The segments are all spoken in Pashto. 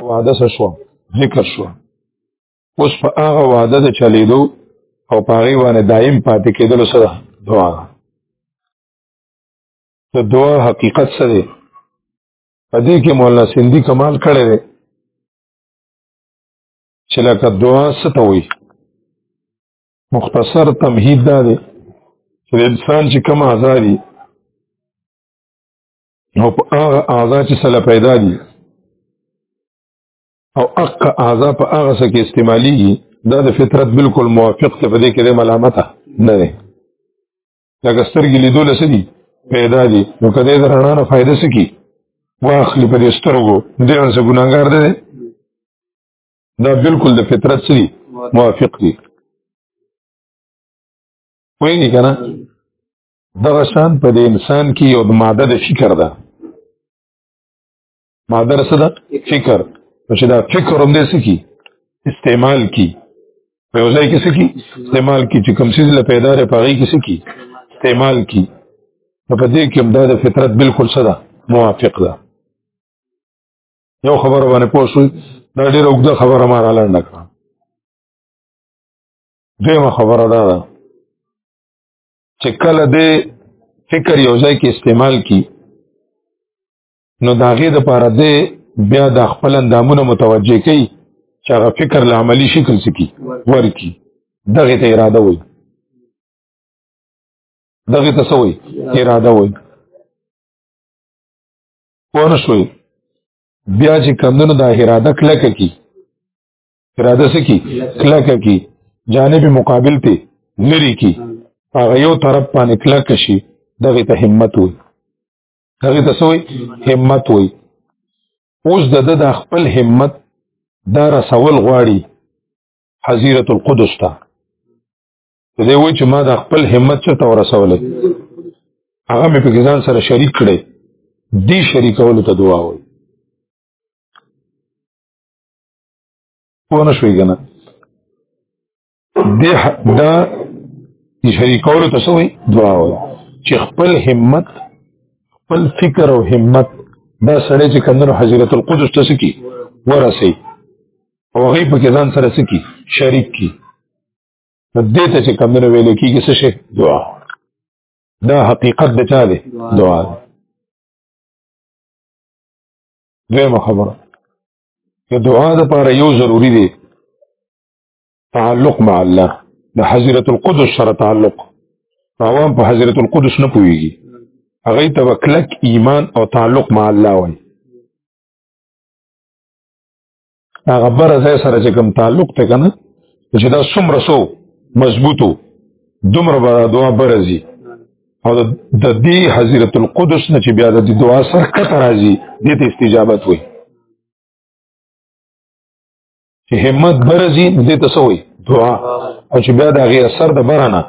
وعده څه شوه ذکر شوه اوس په هغه وعده د چلیدو او په هغې باندې دایم پاتې کېدلو سره دعا ده د دعا حقیقت څه دی په دې کې مولانا سندي کمال کړی دی چې لکه دعا څه ته وایي مختصر تمهید دا دی چې انسان چې کوم ازادي او په هغه اعضا چې سره پیدا دي او اق اعضا په هغه سره کې استعماليږي دا د فطرت بالکل موافق ته په دې کې د ملامت نه دی لکه سترګې لیدو لسه دي پیدا دي نو کله د رڼا نه فائدې سکی واخلي په دې سترګو دې ورسره ګناګار دی دا بالکل د فطرت سری موافق دي وایي کنه دغه شان په دې انسان کې یو د ماده د فکر ده ماده څه ده فکر نو چې دا فکر هم دې سکی استعمال کی په ځای کې سکی استعمال کی چې کوم څه له پیدا لري پغې کې سکی استعمال کی نو په دې کې هم دا د فطرت بالکل څه ده موافق ده یو خبر باندې پوه شو دا ډېر اوږده خبره ما را لنډه کړه دویمه خبره دا ده چې کله د فکر یو ځای کې استعمال کی نو دا غي د پاره د بیا د خپل اندامونو متوجه کی چې هغه فکر له عملی شکل سکی ورکی دغه ته اراده وای دغه ته سوې اراده وای پوه شوي بیا چې کمدنو دا اراده کلکه کی اراده سکی کلک کی جانب مقابل ته لری کی هغه یو طرف باندې کلک شي دغه ته همت وي هغه ته سوې همت وي اوس د د خپل همت دا رسول غواړي حزیرت القدس ته دې وای چې ما د خپل همت چرته ورسولې هغه مې په ځان سره شریک کړي دی شریکولو ته دعا وای پونه شوي کنه ده دا شریکولو ته سوې دعا وایي چې خپل همت خپل فکر او همت دا سړی چې کندنو حضرت القدس ته سکی ورسي او غي په ځان سره سکی شریک کی دې ته چې کندنو ویل کیږي څه شي دعا دا حقیقت د چا دی دعا دویمه خبره د دعا د پاره یو ضروری دی تعلق مع الله د حضرت القدس سره تعلق عوام په حضرت القدس نه پويږي هغه ته وکلک ایمان او تعلق مع الله وای هغه بر ځای سره چې کوم تعلق ته کنه چې دا څومره سو مضبوطو دومره به دعا برزي او د دې حضرت القدس نه چې بیا د دعا سره کته راځي د دې استجابت وي چې همت برزي د دې تسوي دعا او چې بیا د غي اثر د برنه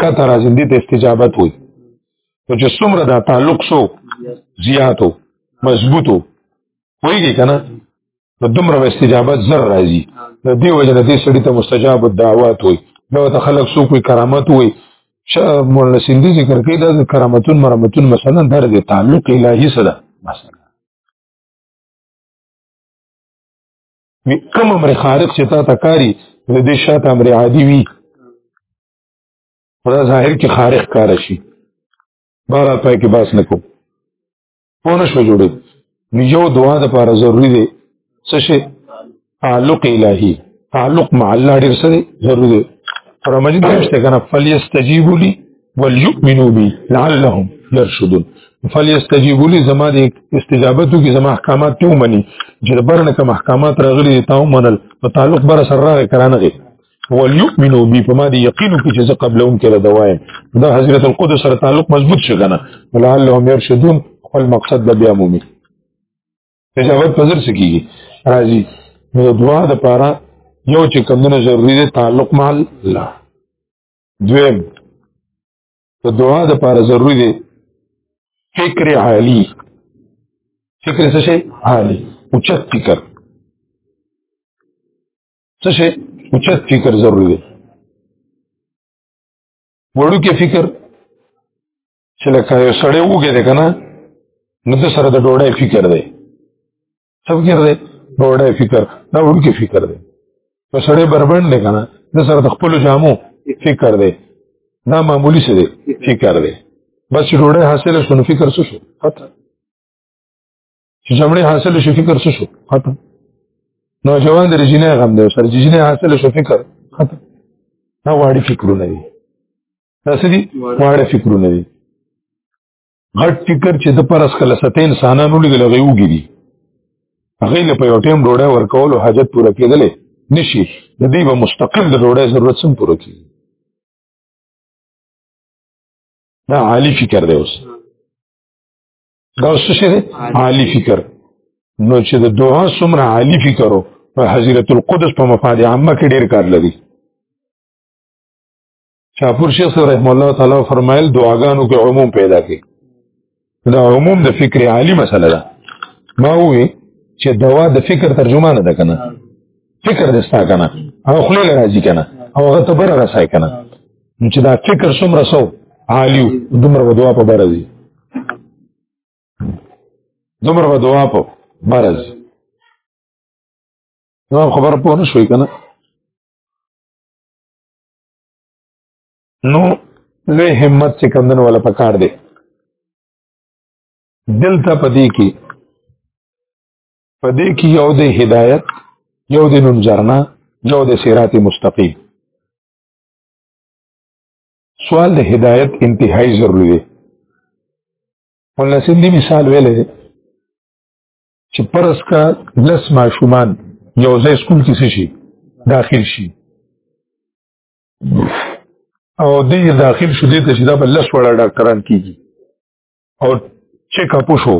کته راځي د دې استجابت وي نو چې څومره دا تعلق شو زیاتو مضبوطو وایي کنه نو دومره استجابه زر راځي نو دی وجه نه دې سړی ته مستجاب الدعوات وي نو ته خلک سو کوئی کرامت وي مولانا سیندی ذکر کوي دا کرامتون مرمتون مثلا در دې تعلق الهي سره مثلا وی کم امر خارق چې تا تکاری د دې شاته امر عادي وي خدا ظاهر کې خارق کار شي بارا پای کې باس نکو په نشو جوړي نو یو دعا د لپاره ضروری دی څه شي تعلق الهي تعلق مع الله ډیر سره ضروری دی پر مجید نشته کنه فلیستجیبوا لي وليؤمنوا بي لعلهم يرشدون فلیستجیبوا لي زما د استجابتو کې زما احکامات ته ومني چې برنه کوم احکامات راغلي تاسو منل په تعلق بر سره راغی کرانه وليؤمنوا بي فما دي يقينوا في جزاء قبلهم كده دوايم ده حضرت القدس سره تعلق مضبوط شي کنه ولعلهم يرشدون خپل مقصد به بیا مومي تجاوز پزر سکیږي راځي نو دعا د پاره یو چې کمونه ضروری دی تعلق مع الله دویم د دعا د پاره ضروری دی فکر عالی فکر څه شي عالی اوچت فکر څه شي اوچت فکر ضروری دی وړو کې فکر چې لکه یو سړی وګه دی کنه نو د سره د ډوړې فکر دی څه فکر دی ډوړې فکر دا وړو کې فکر دی په سړی بربند دی کنه د سره د خپل جامو فکر دی دا معمولی څه دی فکر دی بس ډوړې حاصله شنو فکر څه شو فتح چې جمعې حاصل شو فکر څه شو ختم نو جوان د رجینه غم دی سر رجینه حاصل شو فکر ختم دا واړی فکرونه دي دا څه دي واړی فکرونه دي غټ فکر چې د پرس کله ستې انسانانو لګل غيوږي دي هغه له په یو ټیم ډوډۍ ورکول او حاجت پوره کېدلې نشي د دې به مستقل د ډوډۍ ضرورت سم پوره کیږي دا عالی فکر دی اوس دا څه شي عالی فکر نو چې د دوه سمره عالی فکرو په حضرت القدس په مفاد عامه کې ډیر کار لري شاپور شیخ رحم الله تعالی فرمایل دعاګانو کې عموم پیدا کې دا عموم د فکر عالی مسله ده ما وې چې دوا د فکر ترجمه نه ده کنه فکر دې ستا کنه او خلل راځي کنه او هغه ته بر رسای کنه نو چې دا فکر سم رسو عالیو دومره ودوا په برزي دومره ودوا په برز نو خبر په نه شوي کنه نو لوی همت چې کندن ولا پکار دی دلته پدې کې په دې کې یو د هدایت یو د ننجرنا یو د صراط مستقیم سوال د هدایت انتهایی ضروری دی ولسین دی مثال ویلې چې پرس کا لس ماشومان یو ځای سکول کې شي داخل شي او دې داخل شو دې ته چې دا بل لس وړه ډاکټران کیږي او چیک اپ وشو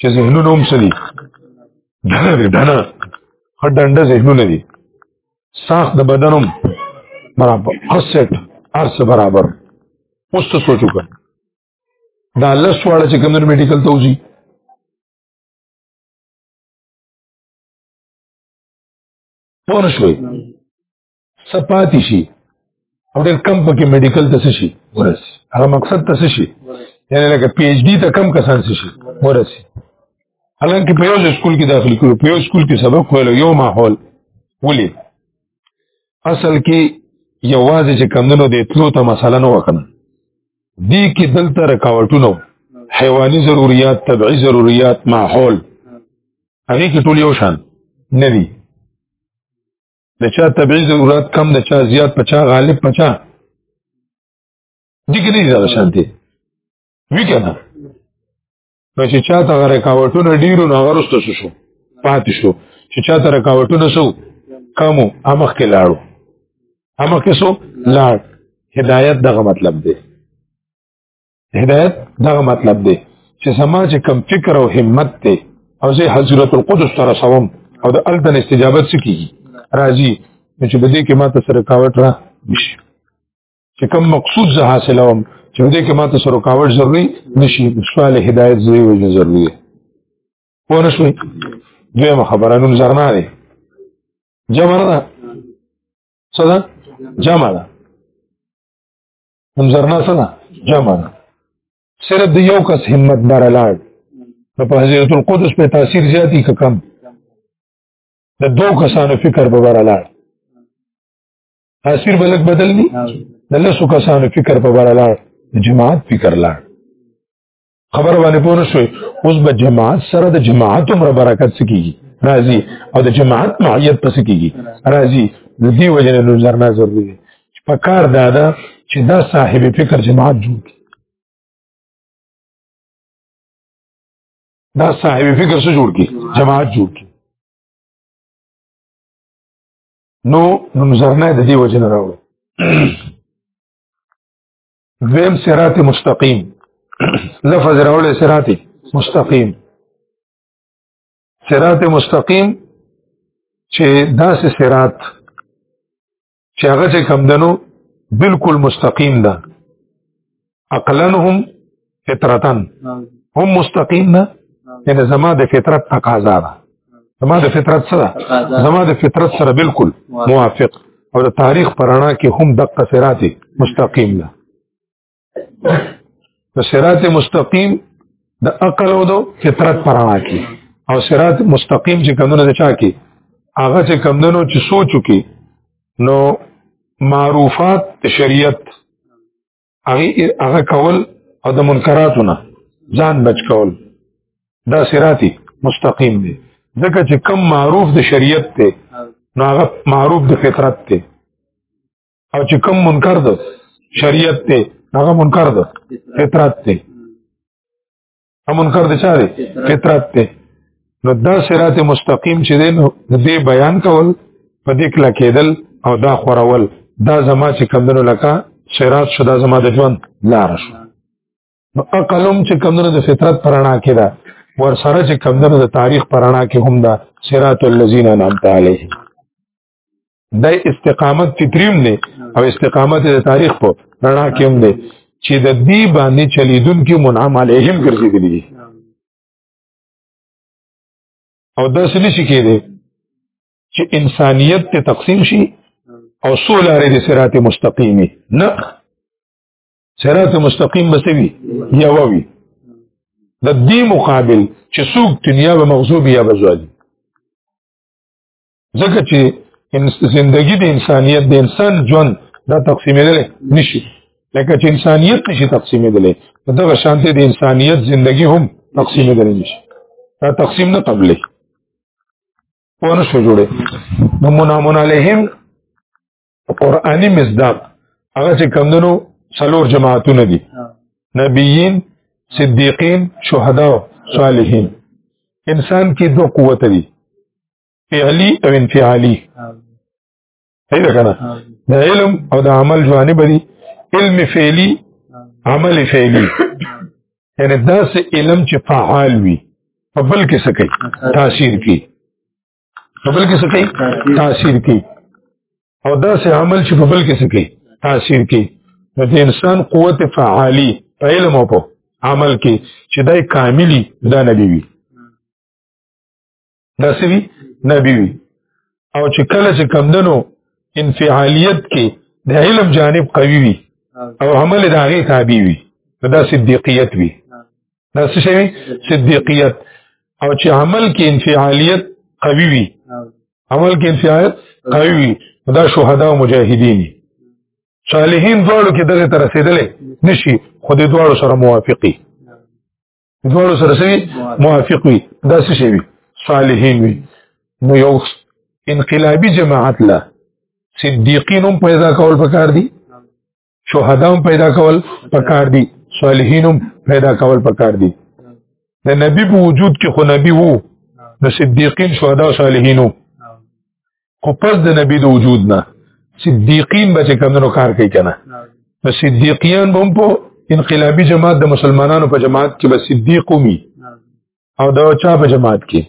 چې ذهنونه هم سړي دنه دي دنه هر ډنډه ذهنونه دي ساخ د بدنم برابر هر سیټ هر څه برابر اوس ته سوچو کړ دا لس واړه چې کوم میډیکل ته وځي پوه شوي سپاتی شي او ډېر کم پکې میډیکل ته شي ورسي هغه مقصد ته شي یعنی لکه پی ایچ ډی ته کم کسان شي ورسي حالانکه په یو سکول کې داخلي کړو په یو سکول کې سبق ویل یو ماحول ولې اصل کې یوازې چې کمندونو د اتلو ته مسله نه وکنه دی کې دلته رکاوټونه حیواني ضرورت طبعي ضرورت ماحول هغه کې ټول یو شان نه دي د چا طبيعي ضرورت کم د چا زیات په چا غالب په چا دګری زړه شانتي وی کنه نو چې چا ته رکاوټونه ډیرو نه غرسته شو شو پاتې شو چې چا ته رکاوټونه شو کمو امخ کې لاړو امخ کې شو لاړ هدایت دغه مطلب دی هدایت دغه مطلب دی چې سما چې کم فکر او همت ته او زه حضرت القدس سره سوم او د الدن استجابت سکی راځي چې بده کې ما ته سره کاوت را نشي چې کم مقصود زه حاصلوم چې بده کې ما ته سره کاوت ضروري نشي سوال هدایت زوی وجه ضروري دی پوه نه شوي دویمه خبره نوم زرنا دی جمع نه ده څه ده جمع ده هم زرنا سنا جمع ده صرف د یو کس همت بر لاړ نو په حضرت القدس په تاثیر زیاتی که کم د دو کسانو فکر به بر لاړ تاثیر بلک بدل دی د لسو کسانو فکر په بر لاړ د جماعت فکر لاړ خبر باندې پوه شوي اوس به جماعت سره د جماعت عمر برکت سکیږي راضي او د جماعت معیت پس کیږي راضي د دې وجه نه نظر نه ضروري دی په کار دا ده چې دا صاحب فکر جماعت جوړ کړي دا صاحب فکر څه جوړ کړي جماعت جوړ کړي نو نظر نه د دې وجه نه راوړي دویم صراط مستقیم لفظ راوړل صراط مستقیم صراط مستقیم چې داسې صراط چې هغه چې کم دنو بالکل مستقیم ده عقلنهم فطرتن هم مستقیم نه یعنی زما د فطرت تقاضا ده زما د فطرت سره زما د فطرت سره بالکل موافق او د تاریخ پرانا کې هم دقه صراط مستقیم ده نو صراط مستقیم د عقل او د فطرت پرانا کې او صراط مستقیم چې کمونه د چا کې هغه چې کمندونو چې سوچو کې نو معروفات شریعت هغه هغه کول او د منکراتونه ځان بچ کول دا صراطي مستقیم دی ځکه چې کم معروف د شریعت ته نو هغه معروف د فطرت ته او چې کم منکر ده شریعت ته هغه منکر ده فطرت ته منکر د چا دی فطرت دی نو دا صراط مستقیم چې دی نو دې بیان کول په دې کله کېدل او دا خورول دا زما چې کمندونو لکه صراط شو دا زما د ژوند لار شو نو عقلم چې کمندونو د فطرت پرانا کې ده ور سره چې کمندونو د تاریخ پرانا کې هم ده صراط الذین انعمت علیهم د استقامت فطریم دی او استقامت د تاریخ په رڼا کې هم دی چې د دې باندې چلیدون کې منعم علیهم ګرځېدلی دي او دا سلی شي کېده چې انسانیت ته تقسیم شي او سول لري د صراط مستقیمي نه صراط مستقیم بسوي یا ووي د دې مقابل چې څوک دنیا به مغصوب یا بزوالي ځکه چې زندگی د انسانیت د انسان ژوند دا تقسیمېدل نشي لکه چې انسانیت نشي تقسیمېدل دغه شانته د انسانیت زندگی هم تقسیمېدل نشي دا تقسیم نه قبلې پونه شو جوړه نو منامون علیهم قرآنی مصداق هغه چې کمندونو څلور جماعتونه دي نبیین صدیقین شهدا صالحین انسان کې دوه قوت دي فعلی او انفعالی صحیح ده کنه د علم او د عمل جوانب دي علم فعلی عمل فعلی یعنی دا سه علم چې فعال وي په بل کې څه کوي تاثیر کوي په بل کې څه کوي تاثیر کوي او دا سه عمل چې په بل کې څه کوي تاثیر کوي نو د انسان قوت فعالی په علم او په عمل کې چې دای کاملی دا نه دی وي نسوي نبی وي او چې کله چې کمدنو انفعالیت کې د علم جانب قوي وي او عمل د هغه تابع وي دا صدیقیت وي دا څه شي صدیقیت او چې عمل کې انفعالیت قوي وي عمل کې انفعالیت قوي وي دا شهدا او مجاهدین صالحین دواړو کې دغه تر رسیدلې نشي خو د دواړو سره موافقي دوه سره سوي موافق وي دا څه شي وي صالحین وي نو یو انقلابی جماعت لا صدیقین هم پیدا کول پکار دي شهدا هم پیدا کول پکار دي صالحین هم پیدا کول پکار دي د نبی په وجود کې خو نبی وو د صدیقین شهدا او صالحینو خو پس د نبی د وجود نه صدیقین به چې کمونو کار کوي کنه نو صدیقیان به هم په انقلابی جماعت د مسلمانانو په جماعت کې به صدیق ومي او دا چا په جماعت کې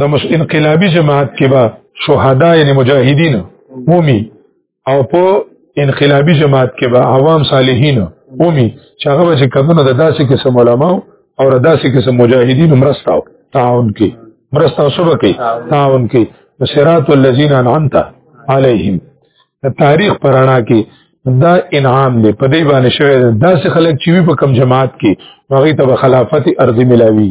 د مس انقلابی جماعت کې به شهدا یعنی مجاهدین ومي او په انقلابي جماعت کې به عوام صالحین اومي چې هغه به چې کمونه د داسې قسم علما او د داسې قسم مجاهدین مرسته او تعاون کوي مرسته او سبا کوي تعاون کوي صراط الذين انعمت عليهم تاریخ پرانا کې دا انعام دی په دې باندې شوی دا څه خلک چې په کم جماعت کې هغه ته خلافت ارضی ملاوي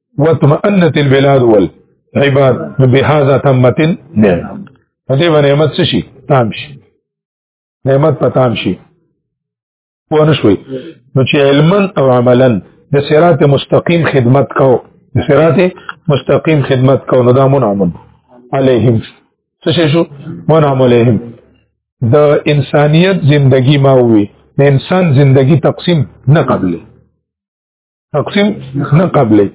وطمئنت البلاد والعباد بهذا تمت نعمت دې باندې نعمت څه شي تام شي نعمت په تام شي پوه نه شوي نو چې علما او عملا د صراط مستقیم خدمت کو د صراط مستقیم خدمت کو نو دا منعم علیهم څه شو منعم علیهم د انسانیت زندگی ما وي د انسان زندگی تقسیم نه قبلې تقسیم نه قبلې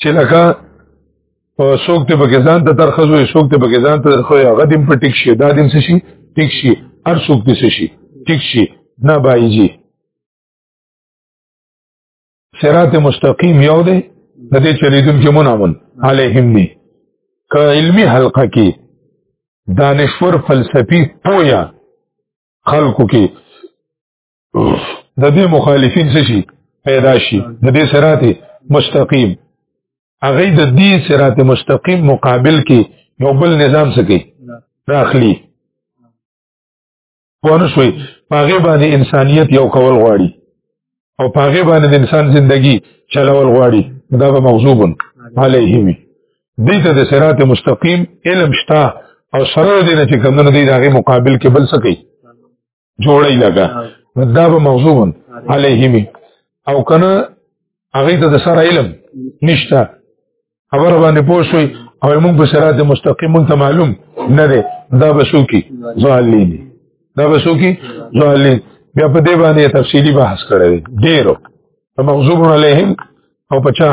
چې لکه څوک ته پکې ځان ته درخصو څوک ته پکې ځان ته درخو هغه دیم په ټیک شي دا دیم څه شي ټیک شي هر څوک دې څه شي ټیک شي نه بایجی صراط مستقیم یو دی د دې چلیدون کې منامن علیهم دی که علمی حلقه کې دانشور فلسفي پویا خلکو کې د دې مخالفین څه شي پیدا شي د دې صراط مستقیم هغه د دې صراط مستقیم مقابل کې یو بل نظام سکی راخلی پونه شوي هغه باندې انسانيت یو کول غواړي او پاغه باندې د انسان زندگی چلول غواړي دا به مغضوب علیه وي دې ته د صراط مستقیم علم شتا او سره دې نه چې کمونه دې دغه مقابل کې بل سکی جوړی لگا دا به مغضوب علیه وي او کنه هغه ته د سره علم نشتا خبر باندې پوښوي او موږ په صراط مستقیم ته معلوم نه دی دا بسو کی ظالین دا بسو کی ظالین بیا په دې باندې تفصیلی بحث کړی ډیرو مغضوب علیهم او پچا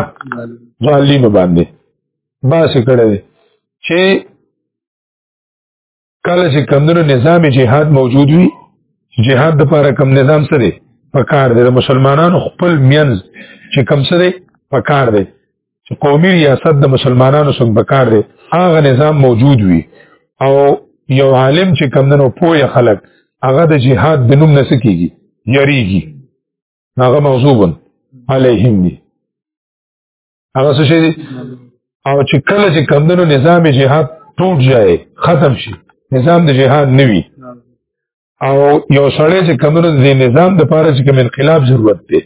ظالین باندې باس کړی چې کله چې کمندونو نظام جهاد موجود وي جهاد د لپاره کم نظام سره پکار دی د مسلمانانو خپل مینز چې کم سره پکار دی چې قومي ریاست د مسلمانانو څخه پکار دی هغه نظام موجود وي او یو عالم چې کمندونو پوهه خلک هغه د جهاد د نوم نس کیږي یریږي هغه موضوبن علیهم دی هغه څه شي او چې کله چې کمندونو نظام جهاد ټوټ جائے ختم شي نظام د جهاد نوي او یو سړی چې کمونو د نظام د پاره چې کوم انقلاب ضرورت دی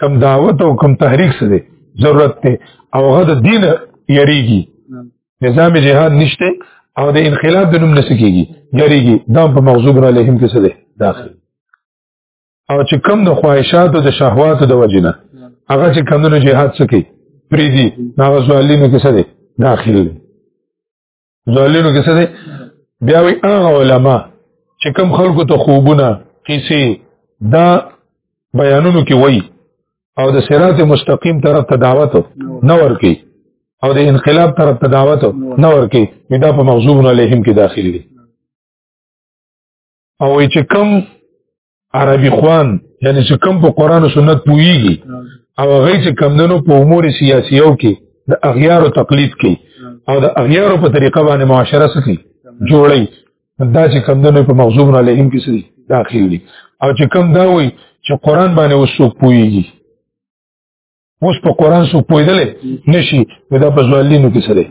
کم دعوت او کم تحریک څه دی ضرورت دی او هغه د دین یریږي نظام جهاد نشته او د انقلاب د نوم نسکیږي یریږي دا په مغزوب را لهم کې څه دی داخل او چې کم د خواهشاتو د شهواتو د وجنه هغه چې کم د جهاد سکی پریدي هغه زوالینو کې څه دي داخل دي زوالینو کې څه دي بیا وی هغه علما چې کم خلکو ته خوبونه قصې دا بیانونو کې وای او د صراط مستقیم طرف ته دعوت نه ورکی او د انقلاب طرف ته دعوت نه ورکی دا په مغزوب علیهم کې داخلي دي او وی چې کم عربي خوان یعنی چې کم په قران او سنت پويږي او هغه چې کم دنو په امور سیاسيو کې د اغیار او تقلید کې او د اغیار په طریقه باندې معاشره سکی جوړي دا چې کم دنو په مغزوب نه لهم کې سړي داخلي او چې کم دا وي چې قران باندې وسوک پويږي اوس په قران سو پویدل نشي دا په ځوالینو کې سره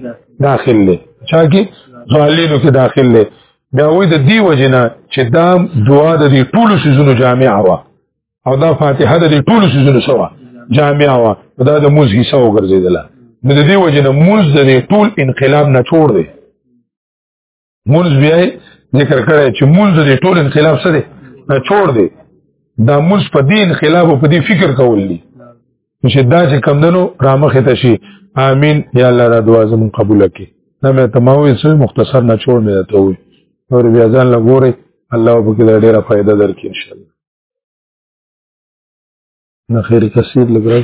داخل لې چا کې ځوالینو کې داخل لې دا وې د دی وجنه چې دا دعا د دې ټولو سيزونو جامع وا او دا فاتحه د دې ټولو سيزونو سوا جامع وا دا د موز حصہ وګرځیدله د دې وجنه موز د ټول انقلاب نه چور دی مونږ بیا ذکر کړی چې مونږ د ټول انقلاب سره دی نه چور دی دا مونږ په دې انقلاب او په دې فکر کول دي چې دا چې کمندنو رامخه ته شي امين یا الله دا دعا زمون قبول کړي دا مې تماموي سوي مختصر نه چور مې ته وي اور بیا ځان لګوري الله په کې ډېره فائدہ درکړي ان شاء الله نه خیر کثیر لګرای